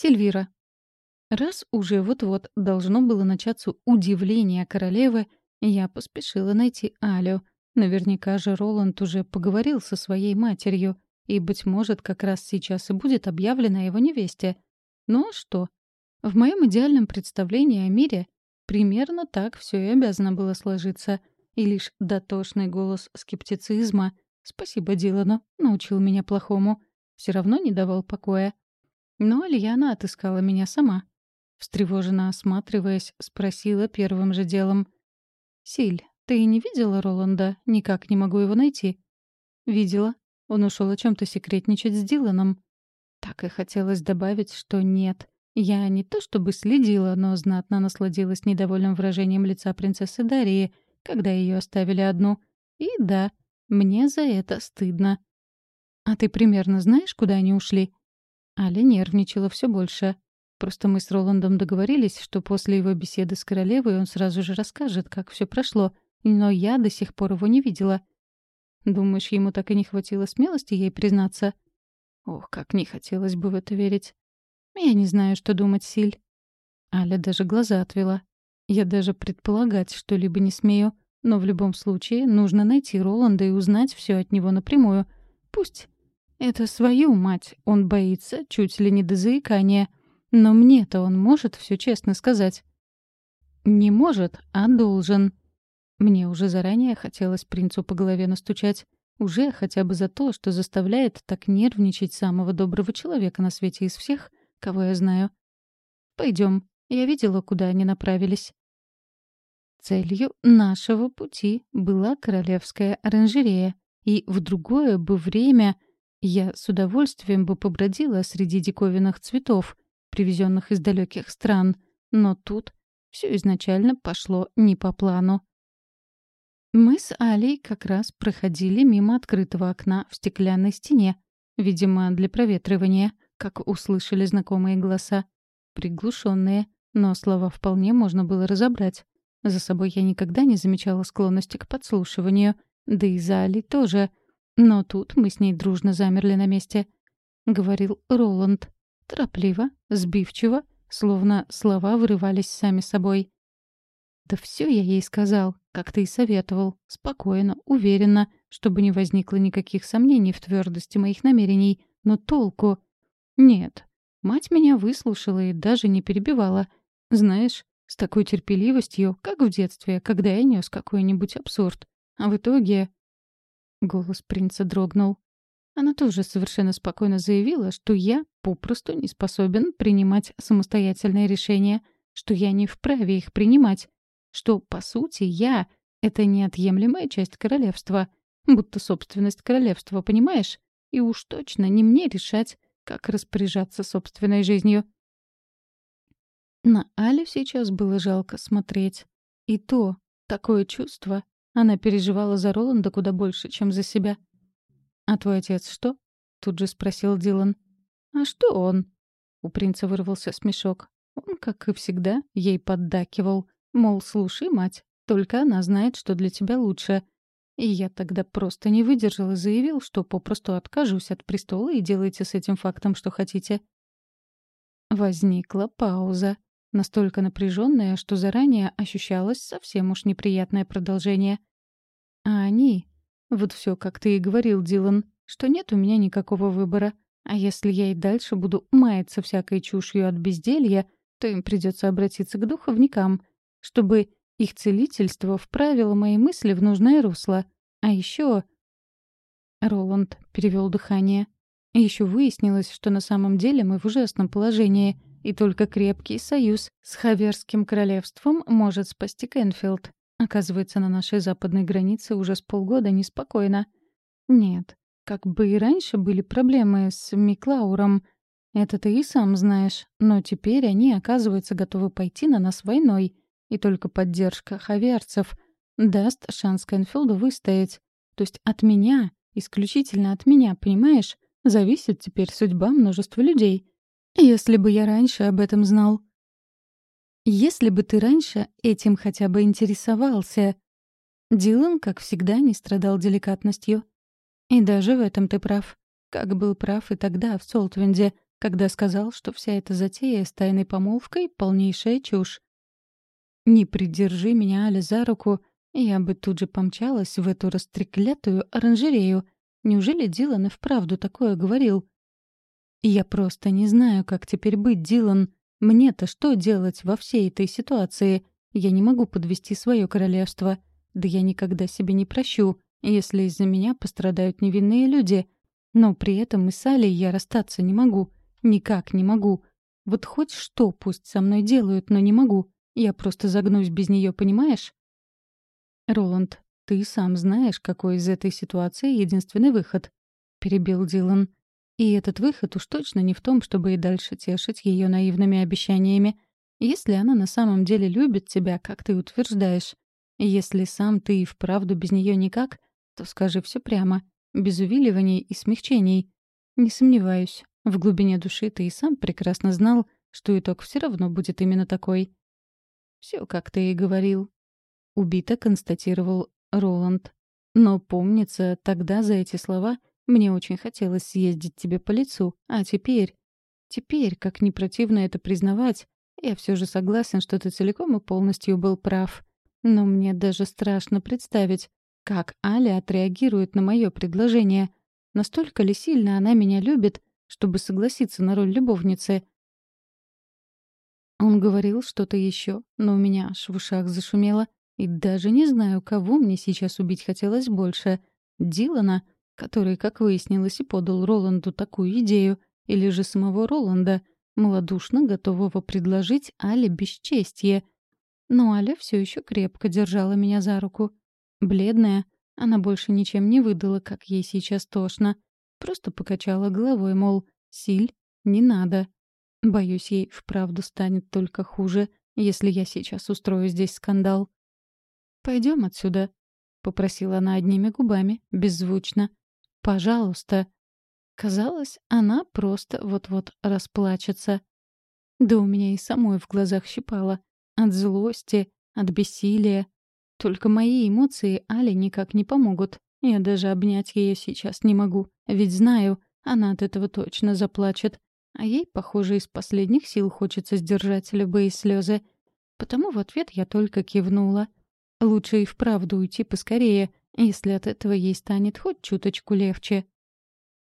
Сильвира. Раз уже вот-вот должно было начаться удивление королевы, я поспешила найти Алю. Наверняка же Роланд уже поговорил со своей матерью, и, быть может, как раз сейчас и будет объявлено его невесте. Ну а что? В моем идеальном представлении о мире примерно так все и обязано было сложиться. И лишь дотошный голос скептицизма «Спасибо Дилану, научил меня плохому», все равно не давал покоя. Но Альяна отыскала меня сама. Встревоженно осматриваясь, спросила первым же делом. «Силь, ты не видела Роланда? Никак не могу его найти». «Видела. Он ушел о чем то секретничать с Диланом». Так и хотелось добавить, что нет. Я не то чтобы следила, но знатно насладилась недовольным выражением лица принцессы Дарьи, когда ее оставили одну. И да, мне за это стыдно. «А ты примерно знаешь, куда они ушли?» Аля нервничала все больше. Просто мы с Роландом договорились, что после его беседы с королевой он сразу же расскажет, как все прошло, но я до сих пор его не видела. Думаешь, ему так и не хватило смелости ей признаться? Ох, как не хотелось бы в это верить. Я не знаю, что думать, Силь. Аля даже глаза отвела. Я даже предполагать что-либо не смею. Но в любом случае нужно найти Роланда и узнать все от него напрямую. Пусть это свою мать он боится чуть ли не до заикания. Но мне-то он может все честно сказать. Не может, а должен. Мне уже заранее хотелось принцу по голове настучать. Уже хотя бы за то, что заставляет так нервничать самого доброго человека на свете из всех, кого я знаю. Пойдем. Я видела, куда они направились. Целью нашего пути была королевская оранжерея, и в другое бы время я с удовольствием бы побродила среди диковинных цветов, привезенных из далеких стран, но тут все изначально пошло не по плану. Мы с Алей как раз проходили мимо открытого окна в стеклянной стене, видимо, для проветривания, как услышали знакомые голоса. Приглушенные, но слова вполне можно было разобрать. За собой я никогда не замечала склонности к подслушиванию, да и за Али тоже. Но тут мы с ней дружно замерли на месте. Говорил Роланд. Торопливо, сбивчиво, словно слова вырывались сами собой. Да все я ей сказал, как ты и советовал, спокойно, уверенно, чтобы не возникло никаких сомнений в твердости моих намерений. Но толку? Нет. Мать меня выслушала и даже не перебивала. Знаешь, с такой терпеливостью, как в детстве, когда я нес какой-нибудь абсурд. А в итоге... Голос принца дрогнул. Она тоже совершенно спокойно заявила, что я попросту не способен принимать самостоятельные решения, что я не вправе их принимать, что, по сути, я — это неотъемлемая часть королевства, будто собственность королевства, понимаешь? И уж точно не мне решать, как распоряжаться собственной жизнью. На Алю сейчас было жалко смотреть. И то, такое чувство, она переживала за Роланда куда больше, чем за себя. «А твой отец что?» — тут же спросил Дилан. «А что он?» У принца вырвался смешок. Он, как и всегда, ей поддакивал. Мол, слушай, мать, только она знает, что для тебя лучше. И я тогда просто не выдержал и заявил, что попросту откажусь от престола и делайте с этим фактом, что хотите. Возникла пауза настолько напряженная, что заранее ощущалось совсем уж неприятное продолжение. А они... Вот все, как ты и говорил, Дилан, что нет у меня никакого выбора. А если я и дальше буду маяться всякой чушью от безделья, то им придется обратиться к духовникам, чтобы их целительство вправило мои мысли в нужное русло. А еще... Роланд перевел дыхание. Еще выяснилось, что на самом деле мы в ужасном положении — и только крепкий союз с Хаверским королевством может спасти Кенфилд. Оказывается, на нашей западной границе уже с полгода неспокойно. Нет, как бы и раньше были проблемы с Миклауром. Это ты и сам знаешь. Но теперь они, оказывается, готовы пойти на нас войной. И только поддержка хаверцев даст шанс Кенфилду выстоять. То есть от меня, исключительно от меня, понимаешь, зависит теперь судьба множества людей. Если бы я раньше об этом знал. Если бы ты раньше этим хотя бы интересовался. Дилан, как всегда, не страдал деликатностью. И даже в этом ты прав. Как был прав и тогда, в Солтвинде, когда сказал, что вся эта затея с тайной помолвкой — полнейшая чушь. Не придержи меня, Аля, за руку, я бы тут же помчалась в эту растреклятую оранжерею. Неужели Дилан и вправду такое говорил? Я просто не знаю, как теперь быть, Дилан. Мне-то что делать во всей этой ситуации? Я не могу подвести свое королевство. Да я никогда себе не прощу, если из-за меня пострадают невинные люди. Но при этом и с Алей я расстаться не могу. Никак не могу. Вот хоть что пусть со мной делают, но не могу. Я просто загнусь без нее, понимаешь? Роланд, ты сам знаешь, какой из этой ситуации единственный выход, перебил Дилан. И этот выход уж точно не в том, чтобы и дальше тешить ее наивными обещаниями. Если она на самом деле любит тебя, как ты утверждаешь, если сам ты и вправду без нее никак, то скажи все прямо, без увиливаний и смягчений. Не сомневаюсь, в глубине души ты и сам прекрасно знал, что итог все равно будет именно такой. Все, как ты и говорил. Убито констатировал Роланд. Но, помнится, тогда за эти слова мне очень хотелось съездить тебе по лицу. А теперь... Теперь, как не противно это признавать, я все же согласен, что ты целиком и полностью был прав. Но мне даже страшно представить, как Аля отреагирует на мое предложение. Настолько ли сильно она меня любит, чтобы согласиться на роль любовницы — он говорил что-то еще, но у меня аж в ушах зашумело. И даже не знаю, кого мне сейчас убить хотелось больше. Дилана, который, как выяснилось, и подал Роланду такую идею, или же самого Роланда, малодушно готового предложить Але бесчестье. Но Аля все еще крепко держала меня за руку. Бледная, она больше ничем не выдала, как ей сейчас тошно. Просто покачала головой, мол, «Силь, не надо». Боюсь, ей вправду станет только хуже, если я сейчас устрою здесь скандал. Пойдем отсюда», — попросила она одними губами, беззвучно. «Пожалуйста». Казалось, она просто вот-вот расплачется. Да у меня и самой в глазах щипало. От злости, от бессилия. Только мои эмоции Але никак не помогут. Я даже обнять ее сейчас не могу. Ведь знаю, она от этого точно заплачет. А ей, похоже, из последних сил хочется сдержать любые слезы. Потому в ответ я только кивнула. Лучше и вправду уйти поскорее, если от этого ей станет хоть чуточку легче.